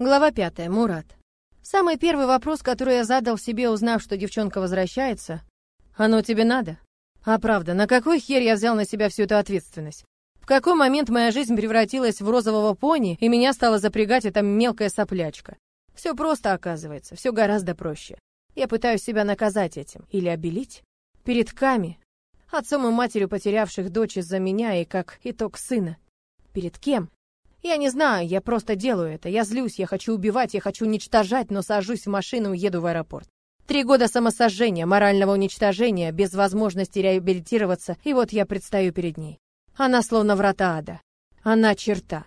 Глава пятая. Мурат. Самый первый вопрос, который я задал себе, узнав, что девчонка возвращается, «Оно тебе надо?» А правда, на какой хер я взял на себя всю эту ответственность? В какой момент моя жизнь превратилась в розового пони, и меня стала запрягать эта мелкая соплячка? Все просто оказывается, все гораздо проще. Я пытаюсь себя наказать этим. Или обелить? Перед Ками, отцом и матерью потерявших дочь из-за меня и как итог сына. Перед кем? Я не знаю, я просто делаю это. Я злюсь, я хочу убивать, я хочу уничтожать, но сажусь в машину и еду в аэропорт. Три года самосожжения, морального уничтожения, без возможности реабилитироваться, и вот я предстаю перед ней. Она словно врата ада. Она черта.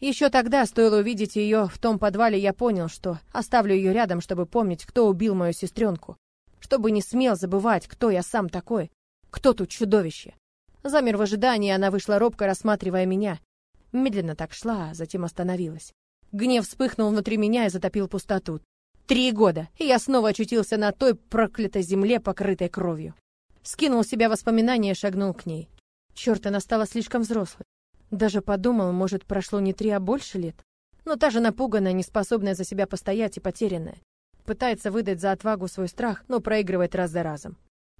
Еще тогда, стоило увидеть ее в том подвале, я понял, что оставлю ее рядом, чтобы помнить, кто убил мою сестренку. Чтобы не смел забывать, кто я сам такой. Кто тут чудовище. Замер в ожидании, она вышла робко, рассматривая меня. Медленно так шла, а затем остановилась. Гнев вспыхнул внутри меня и затопил пустоту. Три года, и я снова очутился на той проклятой земле, покрытой кровью. Скинул с себя воспоминания и шагнул к ней. Черт, она стала слишком взрослой. Даже подумал, может, прошло не три, а больше лет. Но та же напуганная, неспособная за себя постоять и потерянная. Пытается выдать за отвагу свой страх, но проигрывает раз за разом.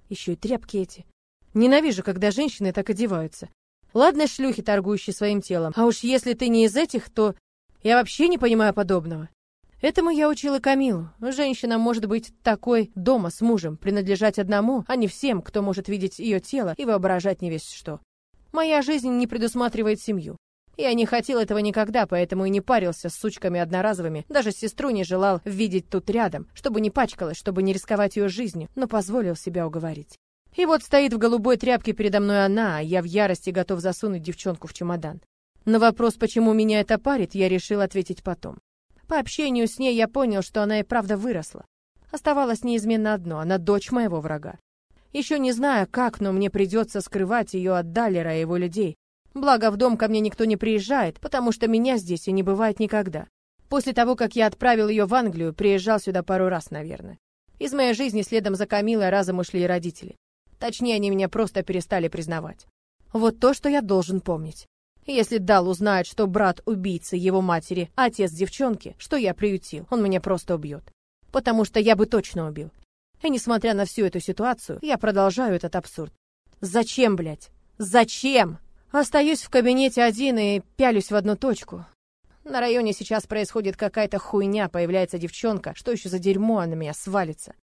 Еще и тряпки эти. Ненавижу, когда женщины так одеваются. Ладно, шлюхи, торгующие своим телом. А уж если ты не из этих, то... Я вообще не понимаю подобного. Этому я учила Камилу. Женщина может быть такой дома с мужем, принадлежать одному, а не всем, кто может видеть ее тело и воображать не весь что. Моя жизнь не предусматривает семью. Я не хотел этого никогда, поэтому и не парился с сучками одноразовыми, даже сестру не желал видеть тут рядом, чтобы не пачкалась, чтобы не рисковать ее жизнью, но позволил себя уговорить. И вот стоит в голубой тряпке передо мной она, а я в ярости готов засунуть девчонку в чемодан. На вопрос, почему меня это парит, я решил ответить потом. По общению с ней я понял, что она и правда выросла. Оставалось неизменно одно — она дочь моего врага. Еще не знаю, как, но мне придется скрывать ее от Даллера и его людей. Благо, в дом ко мне никто не приезжает, потому что меня здесь и не бывает никогда. После того, как я отправил ее в Англию, приезжал сюда пару раз, наверное. Из моей жизни следом за Камилой разом ушли и родители. Точнее, они меня просто перестали признавать. Вот то, что я должен помнить. Если Дал узнает, что брат убийцы его матери, отец девчонки, что я приютил, он меня просто убьет. Потому что я бы точно убил. И несмотря на всю эту ситуацию, я продолжаю этот абсурд. Зачем, блядь? Зачем? Остаюсь в кабинете один и пялюсь в одну точку. На районе сейчас происходит какая-то хуйня, появляется девчонка. Что еще за дерьмо она на меня свалится?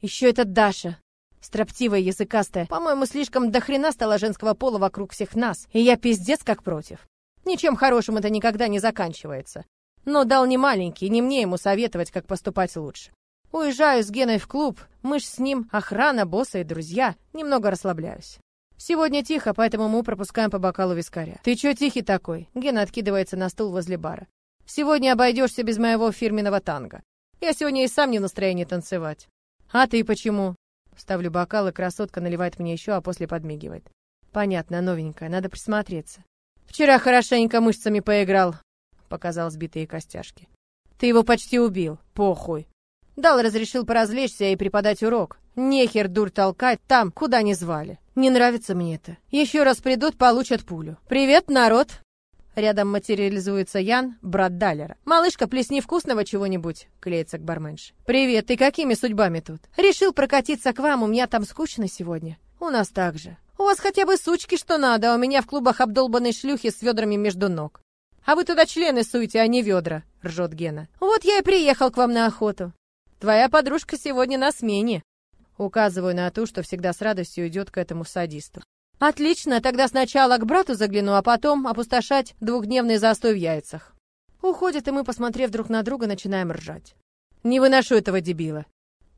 Еще это Даша. Строптивая, языкастая. По-моему, слишком дохрена стало женского пола вокруг всех нас. И я пиздец как против. Ничем хорошим это никогда не заканчивается. Но дал не маленький, не мне ему советовать, как поступать лучше. Уезжаю с Геной в клуб. Мы ж с ним охрана, босса и друзья. Немного расслабляюсь. Сегодня тихо, поэтому мы пропускаем по бокалу вискаря. Ты чё тихий такой? Гена откидывается на стул возле бара. Сегодня обойдешься без моего фирменного танго. Я сегодня и сам не в настроении танцевать. А ты почему? Ставлю бокал, и красотка наливает мне еще, а после подмигивает. Понятно, новенькая, надо присмотреться. Вчера хорошенько мышцами поиграл, показал сбитые костяшки. Ты его почти убил. Похуй. Дал разрешил поразвлечься и преподать урок. Нехер дур толкать там, куда не звали. Не нравится мне это. Еще раз придут, получат пулю. Привет, народ. Рядом материализуется Ян, брат Даллера. «Малышка, плесни вкусного чего-нибудь», — клеится к барменше. «Привет, ты какими судьбами тут?» «Решил прокатиться к вам, у меня там скучно сегодня». «У нас так же». «У вас хотя бы сучки что надо, а у меня в клубах обдолбанные шлюхи с ведрами между ног». «А вы туда члены суете, а не ведра», — ржет Гена. «Вот я и приехал к вам на охоту». «Твоя подружка сегодня на смене». Указываю на ту, что всегда с радостью идет к этому садисту. Отлично, тогда сначала к брату загляну, а потом опустошать двухдневный застой в яйцах. Уходит, и мы, посмотрев друг на друга, начинаем ржать. Не выношу этого дебила.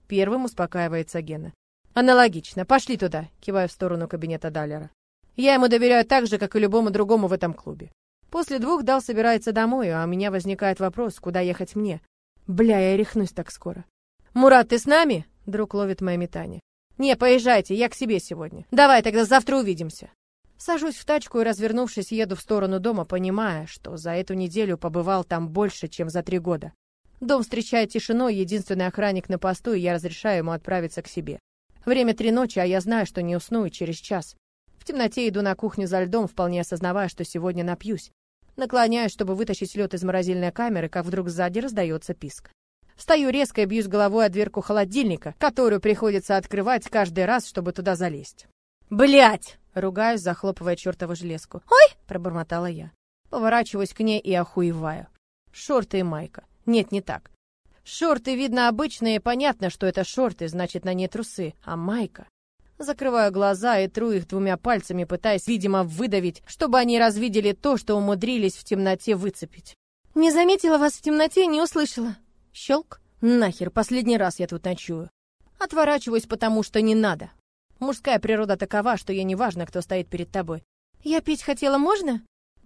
Первым успокаивается Гена. Аналогично. Пошли туда, кивая в сторону кабинета Даллера. Я ему доверяю так же, как и любому другому в этом клубе. После двух Дал собирается домой, а у меня возникает вопрос, куда ехать мне. Бля, я рехнусь так скоро. «Мурат, ты с нами?» Друг ловит мое метание. «Не, поезжайте, я к себе сегодня. Давай, тогда завтра увидимся». Сажусь в тачку и, развернувшись, еду в сторону дома, понимая, что за эту неделю побывал там больше, чем за три года. Дом встречает тишиной, единственный охранник на посту, и я разрешаю ему отправиться к себе. Время три ночи, а я знаю, что не усну и через час. В темноте иду на кухню за льдом, вполне осознавая, что сегодня напьюсь. Наклоняюсь, чтобы вытащить лед из морозильной камеры, как вдруг сзади раздается писк. Встаю резко и бьюсь головой о дверку холодильника, которую приходится открывать каждый раз, чтобы туда залезть. Блять! ругаюсь, захлопывая чертову железку. «Ой!» — пробормотала я. Поворачиваюсь к ней и охуеваю. Шорты и майка. Нет, не так. Шорты, видно, обычные, понятно, что это шорты, значит, на ней трусы, а майка... Закрываю глаза и тру их двумя пальцами, пытаясь, видимо, выдавить, чтобы они развидели то, что умудрились в темноте выцепить. «Не заметила вас в темноте, не услышала». Щелк. Нахер, последний раз я тут ночую. Отворачиваюсь, потому что не надо. Мужская природа такова, что ей не важно, кто стоит перед тобой. «Я пить хотела, можно?»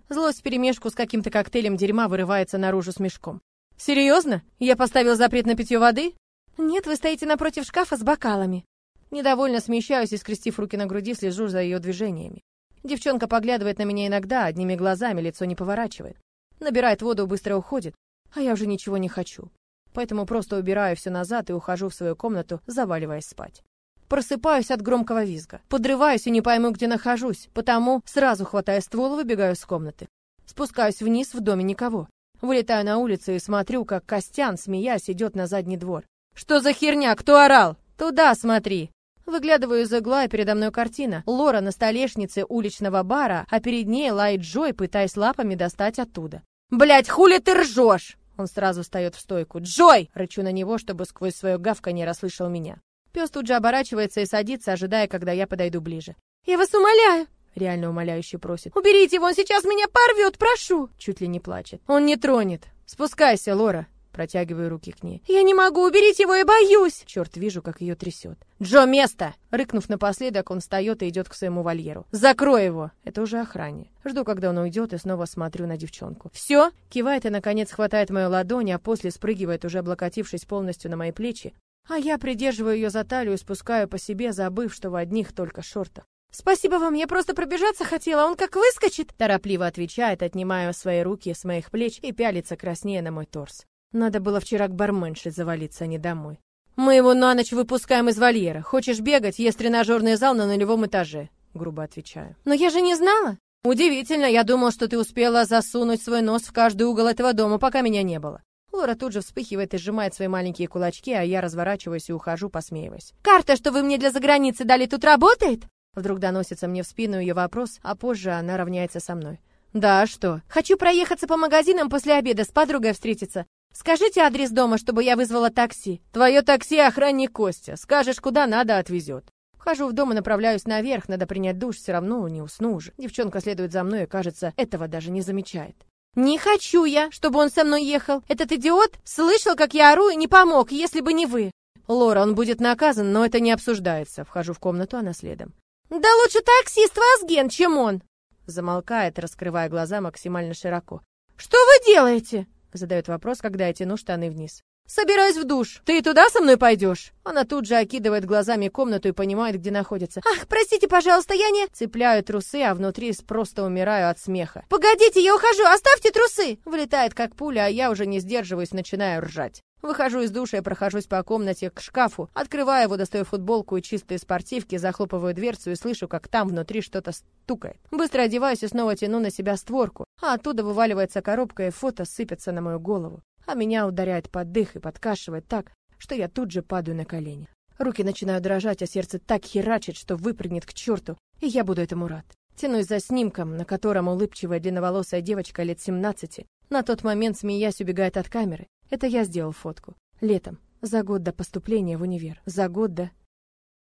Злость вперемешку с каким-то коктейлем дерьма вырывается наружу с мешком. «Серьезно? Я поставил запрет на питье воды?» «Нет, вы стоите напротив шкафа с бокалами». Недовольно смещаюсь и, скрестив руки на груди, слежу за ее движениями. Девчонка поглядывает на меня иногда, одними глазами, лицо не поворачивает. Набирает воду, быстро уходит, а я уже ничего не хочу. Поэтому просто убираю все назад и ухожу в свою комнату, заваливаясь спать. Просыпаюсь от громкого визга. Подрываюсь и не пойму, где нахожусь, потому сразу хватаю ствол выбегаю из комнаты. Спускаюсь вниз, в доме никого. Вылетаю на улицу и смотрю, как Костян, смеясь, идет на задний двор. «Что за херня? Кто орал?» «Туда смотри!» Выглядываю из угла, и передо мной картина. Лора на столешнице уличного бара, а перед ней лает Джой, пытаясь лапами достать оттуда. «Блядь, хули ты ржешь?» Он сразу встает в стойку. «Джой!» — рычу на него, чтобы сквозь свое не расслышал меня. Пес тут же оборачивается и садится, ожидая, когда я подойду ближе. «Я вас умоляю!» Реально умоляюще просит. «Уберите его, он сейчас меня порвет, прошу!» Чуть ли не плачет. «Он не тронет. Спускайся, Лора!» Протягиваю руки к ней. «Я не могу, уберите его, я боюсь!» Черт, вижу, как ее трясет. «Джо, место!» Рыкнув напоследок, он встает и идет к своему вольеру. «Закрой его!» Это уже охране. Жду, когда он уйдет, и снова смотрю на девчонку. «Все?» Кивает и, наконец, хватает мою ладонь, а после спрыгивает, уже облокотившись полностью на мои плечи. А я придерживаю ее за талию и спускаю по себе, забыв, что в одних только шортах. «Спасибо вам, я просто пробежаться хотела, он как выскочит!» Торопливо отвечает, отнимая свои руки с моих плеч и пялится краснее на мой торс. Надо было вчера к барменше завалиться, а не домой. Мы его на ночь выпускаем из вольера. Хочешь бегать, есть тренажерный зал на нулевом этаже. Грубо отвечаю. Но я же не знала. Удивительно, я думал, что ты успела засунуть свой нос в каждый угол этого дома, пока меня не было. Лора тут же вспыхивает и сжимает свои маленькие кулачки, а я разворачиваюсь и ухожу, посмеиваясь. «Карта, что вы мне для заграницы дали, тут работает?» Вдруг доносится мне в спину ее вопрос, а позже она равняется со мной. «Да, а что?» «Хочу проехаться по магазинам после обеда, с подругой встретиться. Скажите адрес дома, чтобы я вызвала такси. Твое такси охранник Костя. Скажешь, куда надо, отвезет. Хожу в дом и направляюсь наверх, надо принять душ, все равно не усну уже. Девчонка следует за мной и, кажется, этого даже не замечает. «Не хочу я, чтобы он со мной ехал. Этот идиот слышал, как я ору и не помог, если бы не вы». «Лора, он будет наказан, но это не обсуждается». Вхожу в комнату, она следом. «Да лучше таксист Вазген, чем он!» Замолкает, раскрывая глаза максимально широко. «Что вы делаете?» Задает вопрос, когда я тяну штаны вниз. «Собираюсь в душ. Ты туда со мной пойдешь?» Она тут же окидывает глазами комнату и понимает, где находится. «Ах, простите, пожалуйста, я не...» Цепляю трусы, а внутри просто умираю от смеха. «Погодите, я ухожу, оставьте трусы!» Вылетает как пуля, а я уже не сдерживаюсь, начинаю ржать. Выхожу из душа и прохожусь по комнате к шкафу, открываю его, достаю футболку и чистые спортивки, захлопываю дверцу и слышу, как там внутри что-то стукает. Быстро одеваюсь и снова тяну на себя створку, а оттуда вываливается коробка и фото сыпется на мою голову. А меня ударяет под дых и подкашивает так, что я тут же падаю на колени. Руки начинают дрожать, а сердце так херачит, что выпрыгнет к черту, и я буду этому рад. Тянусь за снимком, на котором улыбчивая длинноволосая девочка лет 17, на тот момент, смеясь, убегает от камеры. Это я сделал фотку. Летом. За год до поступления в универ. За год до...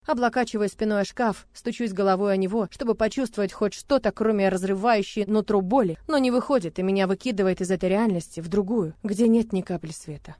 Облокачивая спиной о шкаф, стучусь головой о него, чтобы почувствовать хоть что-то, кроме разрывающей нутро боли, но не выходит, и меня выкидывает из этой реальности в другую, где нет ни капли света.